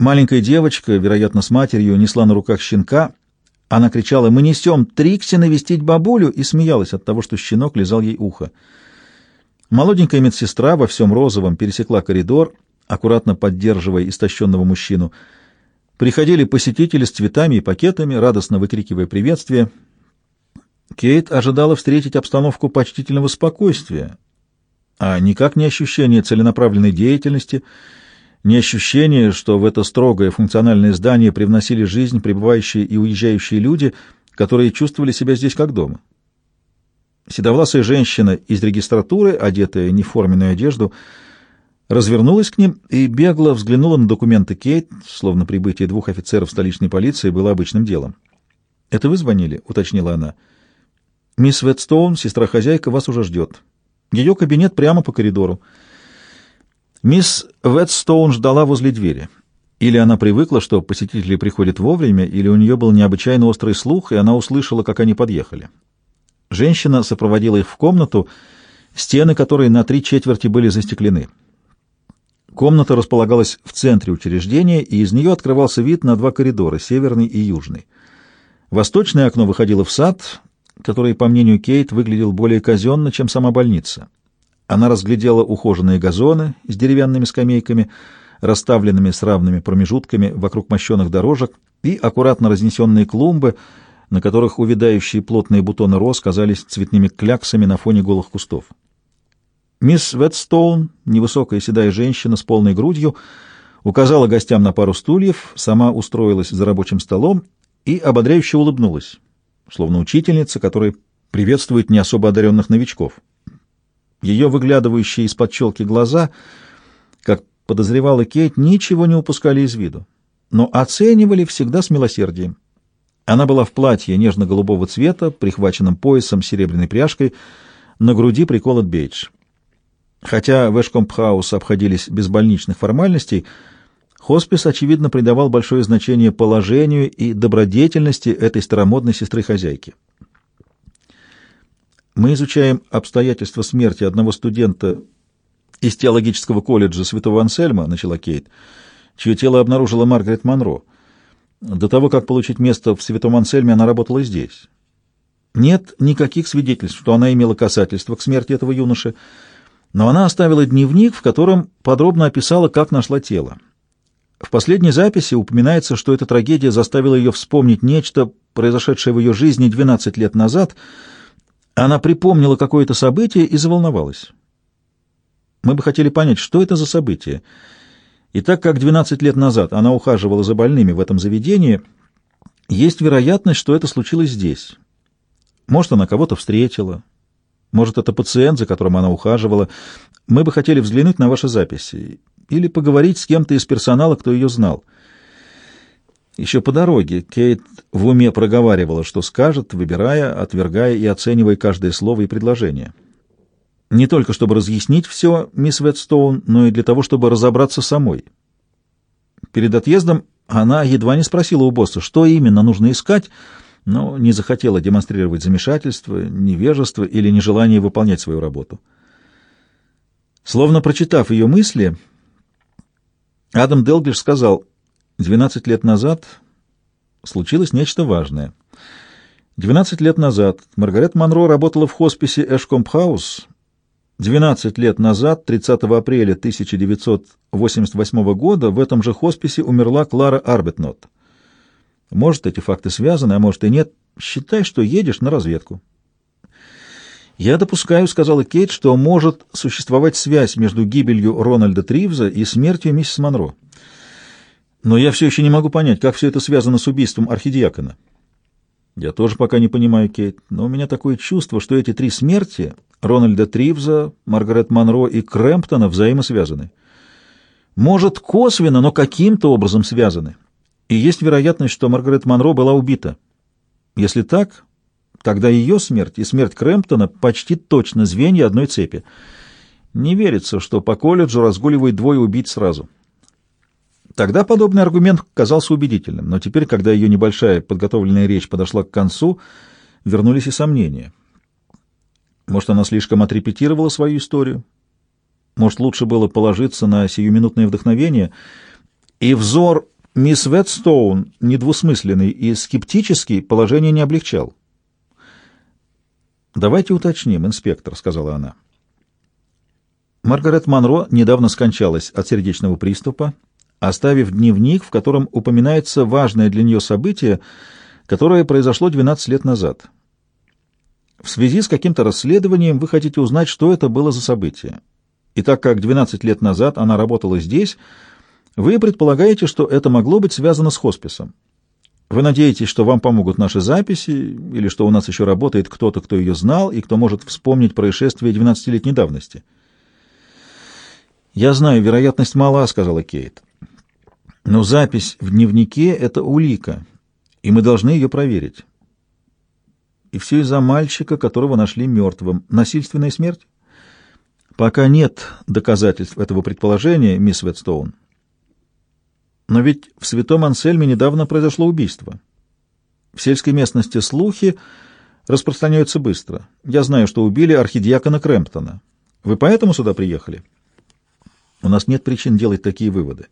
Маленькая девочка, вероятно, с матерью, несла на руках щенка. Она кричала «Мы несем Трикси навестить бабулю!» и смеялась от того, что щенок лизал ей ухо. Молоденькая медсестра во всем розовом пересекла коридор, аккуратно поддерживая истощенного мужчину. Приходили посетители с цветами и пакетами, радостно выкрикивая приветствие. Кейт ожидала встретить обстановку почтительного спокойствия, а никак не ощущение целенаправленной деятельности — ни ощущение, что в это строгое функциональное здание привносили жизнь прибывающие и уезжающие люди, которые чувствовали себя здесь как дома. Седовласая женщина из регистратуры, одетая не в форменную одежду, развернулась к ним и бегло взглянула на документы Кейт, словно прибытие двух офицеров столичной полиции было обычным делом. «Это вы звонили?» — уточнила она. «Мисс Ветстоун, сестра-хозяйка, вас уже ждет. Ее кабинет прямо по коридору». Мисс Ветстоун ждала возле двери. Или она привыкла, что посетители приходят вовремя, или у нее был необычайно острый слух, и она услышала, как они подъехали. Женщина сопроводила их в комнату, стены которой на три четверти были застеклены. Комната располагалась в центре учреждения, и из нее открывался вид на два коридора, северный и южный. Восточное окно выходило в сад, который, по мнению Кейт, выглядел более казенно, чем сама больница. Она разглядела ухоженные газоны с деревянными скамейками, расставленными с равными промежутками вокруг мощенных дорожек, и аккуратно разнесенные клумбы, на которых увядающие плотные бутоны роз казались цветными кляксами на фоне голых кустов. Мисс Ветстоун, невысокая седая женщина с полной грудью, указала гостям на пару стульев, сама устроилась за рабочим столом и ободряюще улыбнулась, словно учительница, которая приветствует не особо одаренных новичков. Ее выглядывающие из-под челки глаза, как подозревала Кейт, ничего не упускали из виду, но оценивали всегда с милосердием. Она была в платье нежно-голубого цвета, прихваченном поясом серебряной пряжкой, на груди приколот бейдж. Хотя в Эшкомпхаус обходились без больничных формальностей, хоспис, очевидно, придавал большое значение положению и добродетельности этой старомодной сестры-хозяйки. Мы изучаем обстоятельства смерти одного студента из теологического колледжа Святого Ансельма, начала Кейт, чье тело обнаружила Маргарет Монро. До того, как получить место в Святом Ансельме, она работала здесь. Нет никаких свидетельств, что она имела касательство к смерти этого юноши, но она оставила дневник, в котором подробно описала, как нашла тело. В последней записи упоминается, что эта трагедия заставила ее вспомнить нечто, произошедшее в ее жизни 12 лет назад — она припомнила какое-то событие и заволновалась. Мы бы хотели понять, что это за событие. И так как 12 лет назад она ухаживала за больными в этом заведении, есть вероятность, что это случилось здесь. Может, она кого-то встретила, может, это пациент, за которым она ухаживала. Мы бы хотели взглянуть на ваши записи или поговорить с кем-то из персонала, кто ее знал. Еще по дороге Кейт в уме проговаривала, что скажет, выбирая, отвергая и оценивая каждое слово и предложение. Не только чтобы разъяснить все мисс Ветстоун, но и для того, чтобы разобраться самой. Перед отъездом она едва не спросила у босса, что именно нужно искать, но не захотела демонстрировать замешательство, невежество или нежелание выполнять свою работу. Словно прочитав ее мысли, Адам Делглиш сказал, 12 лет назад случилось нечто важное. 12 лет назад Маргарет Монро работала в хосписе Эшкомп-хаус. 12 лет назад, 30 апреля 1988 года, в этом же хосписе умерла Клара Арбетнот. Может, эти факты связаны, а может и нет. Считай, что едешь на разведку. «Я допускаю, — сказала Кейт, — что может существовать связь между гибелью Рональда Тривза и смертью миссис Монро. Но я все еще не могу понять, как все это связано с убийством архидиакона. Я тоже пока не понимаю, Кейт, но у меня такое чувство, что эти три смерти — Рональда Тривза, Маргарет Монро и Крэмптона — взаимосвязаны. Может, косвенно, но каким-то образом связаны. И есть вероятность, что Маргарет Монро была убита. Если так, тогда ее смерть и смерть Крэмптона почти точно звенья одной цепи. Не верится, что по колледжу разгуливают двое убийц сразу. Тогда подобный аргумент казался убедительным, но теперь, когда ее небольшая подготовленная речь подошла к концу, вернулись и сомнения. Может, она слишком отрепетировала свою историю? Может, лучше было положиться на сиюминутное вдохновение? И взор мисс Ветстоун, недвусмысленный и скептический, положение не облегчал. «Давайте уточним, инспектор», — сказала она. Маргарет Монро недавно скончалась от сердечного приступа, оставив дневник, в котором упоминается важное для нее событие, которое произошло 12 лет назад. В связи с каким-то расследованием вы хотите узнать, что это было за событие. И так как 12 лет назад она работала здесь, вы предполагаете, что это могло быть связано с хосписом. Вы надеетесь, что вам помогут наши записи, или что у нас еще работает кто-то, кто ее знал, и кто может вспомнить происшествие 12-летней давности. «Я знаю, вероятность мала», — сказала Кейт. «Но запись в дневнике — это улика, и мы должны ее проверить. И все из-за мальчика, которого нашли мертвым. Насильственная смерть? Пока нет доказательств этого предположения, мисс Ветстоун. Но ведь в Святом Ансельме недавно произошло убийство. В сельской местности слухи распространяются быстро. Я знаю, что убили архидиакона Крэмптона. Вы поэтому сюда приехали? У нас нет причин делать такие выводы.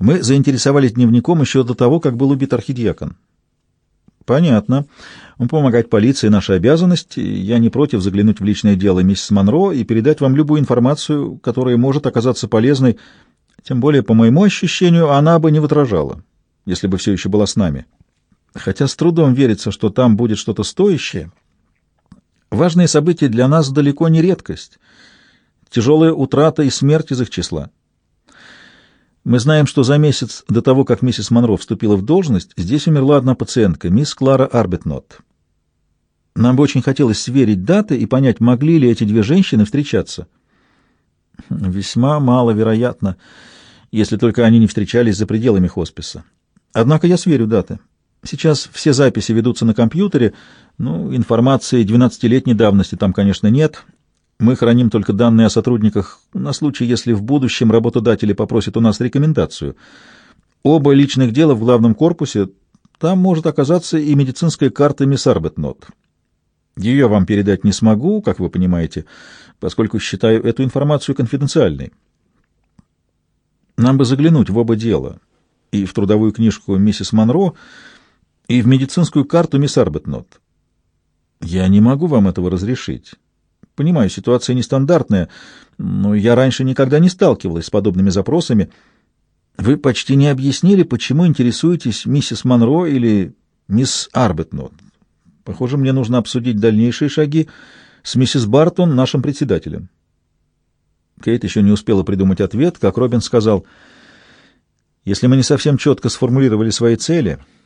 Мы заинтересовались дневником еще до того, как был убит архидиакон. Понятно. Помогать полиции — наша обязанность. Я не против заглянуть в личное дело миссис Монро и передать вам любую информацию, которая может оказаться полезной тем более, по моему ощущению, она бы не возражала, если бы все еще была с нами. Хотя с трудом верится, что там будет что-то стоящее. Важные события для нас далеко не редкость. Тяжелая утрата и смерть из их числа. Мы знаем, что за месяц до того, как миссис Монро вступила в должность, здесь умерла одна пациентка, мисс Клара Арбитнот. Нам бы очень хотелось сверить даты и понять, могли ли эти две женщины встречаться. Весьма маловероятно если только они не встречались за пределами хосписа. Однако я сверю даты. Сейчас все записи ведутся на компьютере, ну, информации 12-летней давности там, конечно, нет. Мы храним только данные о сотрудниках на случай, если в будущем работодатели попросят у нас рекомендацию. Оба личных дела в главном корпусе, там может оказаться и медицинская карта мисс Арбетнот. Ее вам передать не смогу, как вы понимаете, поскольку считаю эту информацию конфиденциальной. Нам бы заглянуть в оба дела, и в трудовую книжку миссис Монро, и в медицинскую карту мисс Арбетнот. Я не могу вам этого разрешить. Понимаю, ситуация нестандартная, но я раньше никогда не сталкивалась с подобными запросами. Вы почти не объяснили, почему интересуетесь миссис Монро или мисс Арбетнот. Похоже, мне нужно обсудить дальнейшие шаги с миссис Бартон, нашим председателем. Кейт еще не успела придумать ответ, как Робин сказал, «Если мы не совсем четко сформулировали свои цели, —